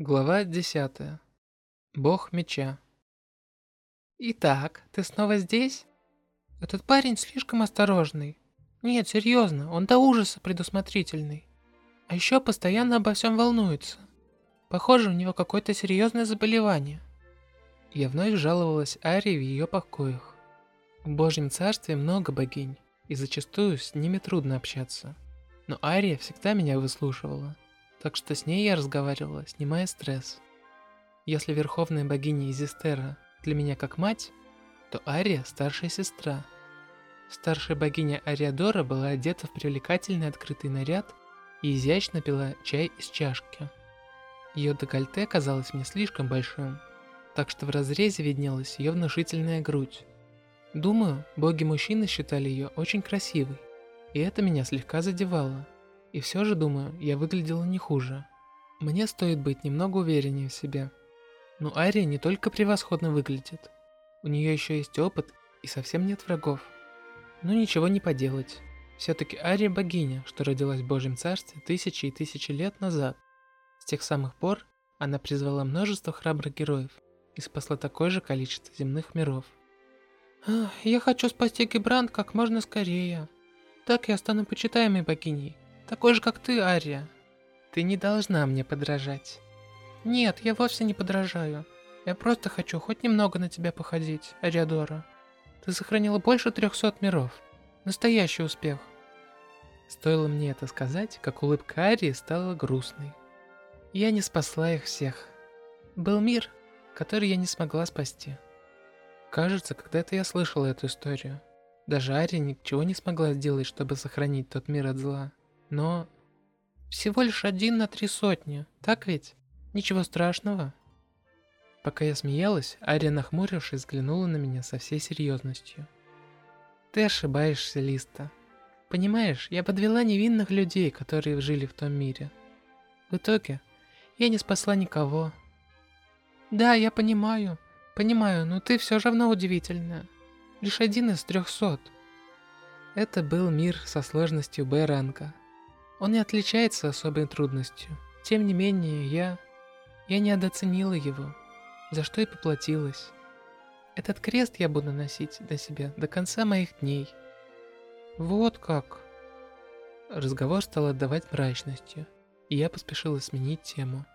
Глава 10. Бог меча. Итак, ты снова здесь? Этот парень слишком осторожный. Нет, серьезно, он до ужаса предусмотрительный. А еще постоянно обо всем волнуется. Похоже, у него какое-то серьезное заболевание. Я вновь жаловалась Арии в ее покоях. В Божьем Царстве много богинь, и зачастую с ними трудно общаться. Но Ария всегда меня выслушивала так что с ней я разговаривала, снимая стресс. Если верховная богиня Изистера для меня как мать, то Ария – старшая сестра. Старшая богиня Ариадора была одета в привлекательный открытый наряд и изящно пила чай из чашки. Ее декольте казалось мне слишком большим, так что в разрезе виднелась ее внушительная грудь. Думаю, боги-мужчины считали ее очень красивой, и это меня слегка задевало – и все же, думаю, я выглядела не хуже. Мне стоит быть немного увереннее в себе. Но Ария не только превосходно выглядит. У нее еще есть опыт и совсем нет врагов. Но ничего не поделать. Все-таки Ария богиня, что родилась в Божьем Царстве тысячи и тысячи лет назад. С тех самых пор она призвала множество храбрых героев и спасла такое же количество земных миров. «Я хочу спасти Гибрант как можно скорее. Так я стану почитаемой богиней, такой же, как ты, Ария. Ты не должна мне подражать. Нет, я вовсе не подражаю. Я просто хочу хоть немного на тебя походить, Ариадора. Ты сохранила больше трехсот миров. Настоящий успех. Стоило мне это сказать, как улыбка Арии стала грустной. Я не спасла их всех. Был мир, который я не смогла спасти. Кажется, когда-то я слышала эту историю. Даже Ария ничего не смогла сделать, чтобы сохранить тот мир от зла. Но всего лишь один на три сотни, так ведь? Ничего страшного. Пока я смеялась, Ария, нахмурившись, взглянула на меня со всей серьезностью. Ты ошибаешься, Листа. Понимаешь, я подвела невинных людей, которые жили в том мире. В итоге, я не спасла никого. Да, я понимаю, понимаю, но ты все равно удивительная. Лишь один из трехсот. Это был мир со сложностью Б-ранга. Он не отличается особой трудностью. Тем не менее, я... Я не недооценила его, за что и поплатилась. Этот крест я буду носить до себя до конца моих дней. Вот как. Разговор стал отдавать мрачностью, и я поспешила сменить тему.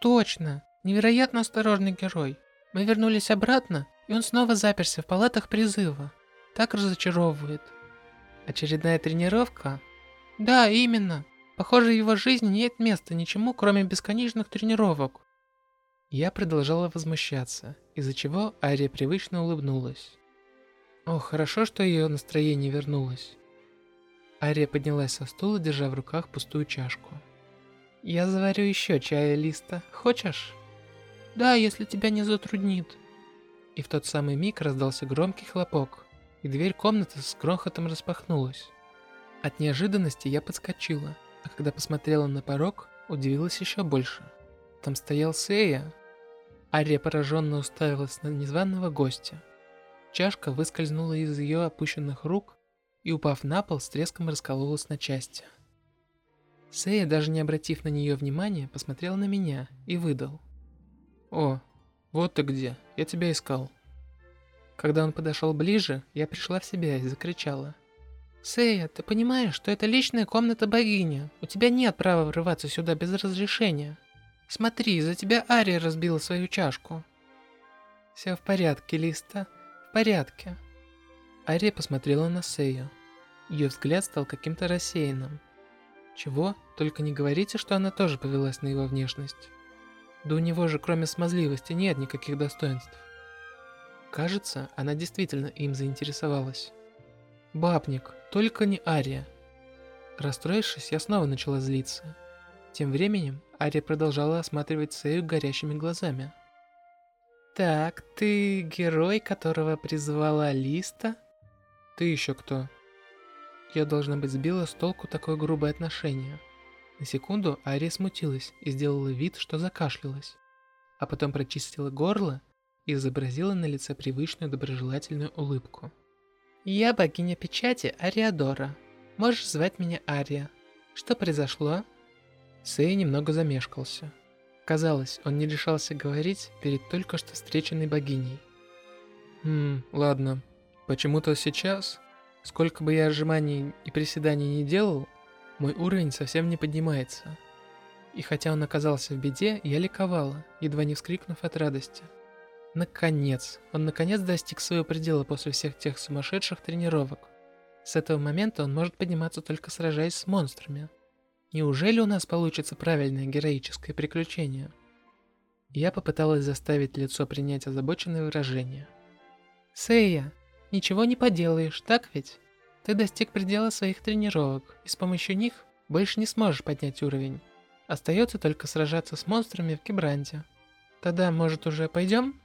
Точно! Невероятно осторожный герой. Мы вернулись обратно, и он снова заперся в палатах призыва. Так разочаровывает. Очередная тренировка да, именно. Похоже, в его жизни нет места ничему, кроме бесконечных тренировок. Я продолжала возмущаться, из-за чего Ария привычно улыбнулась. О, хорошо, что ее настроение вернулось. Ария поднялась со стула, держа в руках пустую чашку. «Я заварю еще чая, Листа. Хочешь?» «Да, если тебя не затруднит». И в тот самый миг раздался громкий хлопок, и дверь комнаты с грохотом распахнулась. От неожиданности я подскочила, а когда посмотрела на порог, удивилась еще больше. Там стоял Сея. Ария пораженно уставилась на незваного гостя. Чашка выскользнула из ее опущенных рук и, упав на пол, с треском раскололась на части. Сея, даже не обратив на нее внимания, посмотрел на меня и выдал. «О, вот ты где, я тебя искал». Когда он подошел ближе, я пришла в себя и закричала. Сэя, ты понимаешь, что это личная комната богини? У тебя нет права врываться сюда без разрешения. Смотри, за тебя Ария разбила свою чашку. Все в порядке, Листа, в порядке. Ария посмотрела на Сэю. Ее взгляд стал каким-то рассеянным. Чего? Только не говорите, что она тоже повелась на его внешность. Да у него же кроме смазливости нет никаких достоинств. Кажется, она действительно им заинтересовалась. Бабник, только не Ария. Расстроившись, я снова начала злиться. Тем временем Ария продолжала осматривать Сею горящими глазами. «Так, ты герой, которого призвала Листа?» «Ты еще кто?» Я должна быть сбила с толку такое грубое отношение. На секунду Ария смутилась и сделала вид, что закашлялась, а потом прочистила горло и изобразила на лице привычную доброжелательную улыбку. «Я богиня печати Ариадора. Можешь звать меня Ария. Что произошло?» Сэй немного замешкался. Казалось, он не решался говорить перед только что встреченной богиней. Хм, ладно. Почему-то сейчас, сколько бы я отжиманий и приседаний не делал, мой уровень совсем не поднимается. И хотя он оказался в беде, я ликовала, едва не вскрикнув от радости. Наконец, он наконец достиг своего предела после всех тех сумасшедших тренировок. С этого момента он может подниматься только сражаясь с монстрами. Неужели у нас получится правильное героическое приключение? Я попыталась заставить лицо принять озабоченное выражение. Сэя, ничего не поделаешь, так ведь? Ты достиг предела своих тренировок, и с помощью них больше не сможешь поднять уровень. Остается только сражаться с монстрами в Кибранте. Тогда, может, уже пойдем?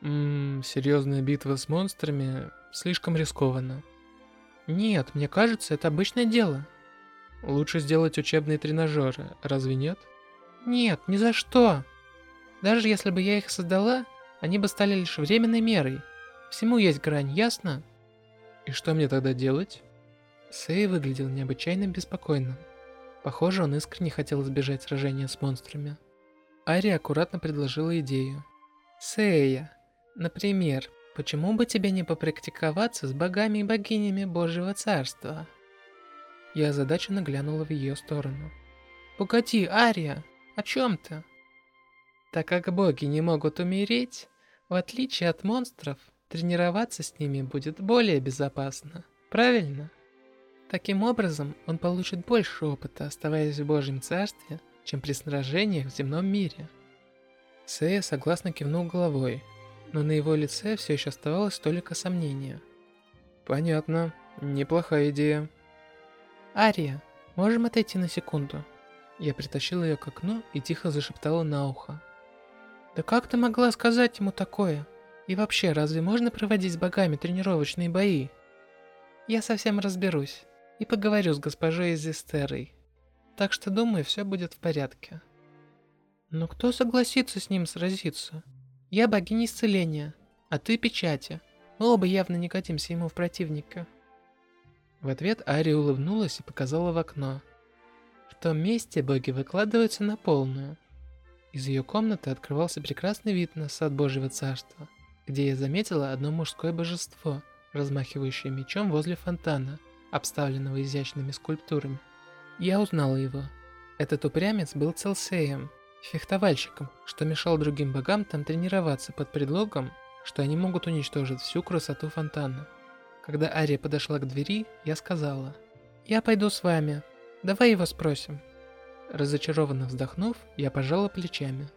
Ммм, серьезная битва с монстрами слишком рискованно. Нет, мне кажется, это обычное дело. Лучше сделать учебные тренажеры, разве нет? Нет, ни за что. Даже если бы я их создала, они бы стали лишь временной мерой. Всему есть грань, ясно? И что мне тогда делать? Сэй выглядел необычайно беспокойным. Похоже, он искренне хотел избежать сражения с монстрами. Ари аккуратно предложила идею. «Сэя, например, почему бы тебе не попрактиковаться с богами и богинями Божьего Царства?» Я озадаченно глянула в ее сторону. «Погоди, Ария, о чем ты?» Так как боги не могут умереть, в отличие от монстров, тренироваться с ними будет более безопасно, правильно? Таким образом, он получит больше опыта, оставаясь в Божьем Царстве, чем при сражениях в земном мире. Сэя согласно кивнул головой, но на его лице все еще оставалось только сомнения. Понятно, неплохая идея. Ария, можем отойти на секунду? Я притащила ее к окну и тихо зашептала на ухо. Да как ты могла сказать ему такое? И вообще, разве можно проводить с богами тренировочные бои? Я совсем разберусь и поговорю с госпожой Эзистерой. Так что думаю, все будет в порядке. Но кто согласится с ним сразиться? Я богиня исцеления, а ты печати. Мы оба явно не годимся ему в противника. В ответ Ари улыбнулась и показала в окно. В том месте боги выкладываются на полную. Из ее комнаты открывался прекрасный вид на сад Божьего Царства, где я заметила одно мужское божество, размахивающее мечом возле фонтана – обставленного изящными скульптурами. Я узнала его. Этот упрямец был Целсеем, фехтовальщиком, что мешал другим богам там тренироваться под предлогом, что они могут уничтожить всю красоту фонтана. Когда Ария подошла к двери, я сказала, «Я пойду с вами. Давай его спросим». Разочарованно вздохнув, я пожала плечами.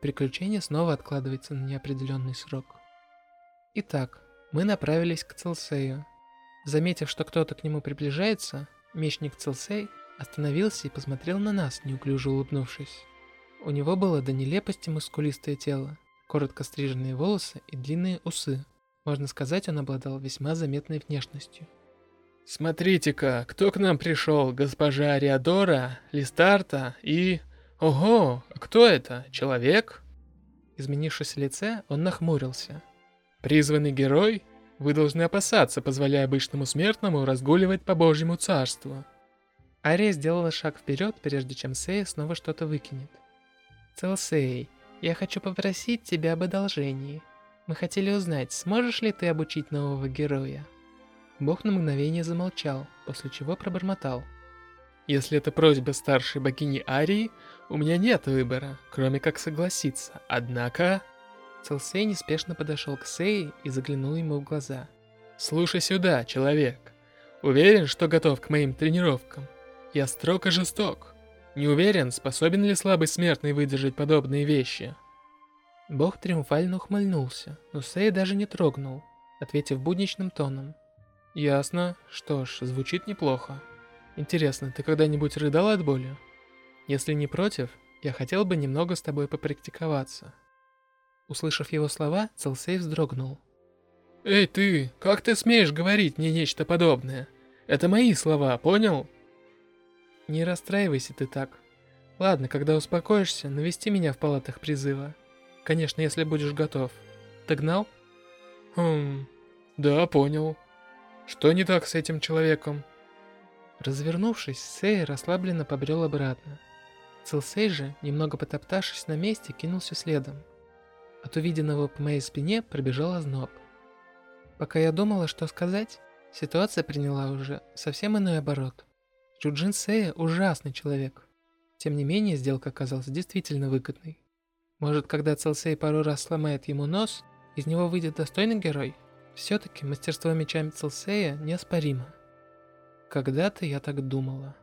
Приключение снова откладывается на неопределенный срок. Итак, мы направились к Целсею, Заметив, что кто-то к нему приближается, мечник Целсей остановился и посмотрел на нас, неуклюже улыбнувшись. У него было до нелепости мускулистое тело, коротко стриженные волосы и длинные усы. Можно сказать, он обладал весьма заметной внешностью. «Смотрите-ка, кто к нам пришел? Госпожа Ариадора, Листарта и... Ого, кто это? Человек?» Изменившись в лице, он нахмурился. «Призванный герой? Вы должны опасаться, позволяя обычному смертному разгуливать по Божьему царству. Ария сделала шаг вперед, прежде чем Сей снова что-то выкинет. Целсей, я хочу попросить тебя об одолжении. Мы хотели узнать, сможешь ли ты обучить нового героя? Бог на мгновение замолчал, после чего пробормотал. Если это просьба старшей богини Арии, у меня нет выбора, кроме как согласиться. Однако... Целсей неспешно подошел к Сей и заглянул ему в глаза. «Слушай сюда, человек. Уверен, что готов к моим тренировкам? Я строг и жесток. Не уверен, способен ли слабый смертный выдержать подобные вещи?» Бог триумфально ухмыльнулся, но Сей даже не трогнул, ответив будничным тоном. «Ясно. Что ж, звучит неплохо. Интересно, ты когда-нибудь рыдал от боли? Если не против, я хотел бы немного с тобой попрактиковаться». Услышав его слова, Целсей вздрогнул. «Эй ты, как ты смеешь говорить мне нечто подобное? Это мои слова, понял?» «Не расстраивайся ты так. Ладно, когда успокоишься, навести меня в палатах призыва. Конечно, если будешь готов. Ты гнал?» «Хм... Да, понял. Что не так с этим человеком?» Развернувшись, Сей расслабленно побрел обратно. Целсей же, немного потоптавшись на месте, кинулся следом. От увиденного по моей спине пробежал озноб. Пока я думала, что сказать, ситуация приняла уже совсем иной оборот. Чуджин Сэя ужасный человек. Тем не менее, сделка оказалась действительно выгодной. Может, когда Целсей пару раз сломает ему нос, из него выйдет достойный герой? Все-таки мастерство мечами Целсея неоспоримо. Когда-то я так думала.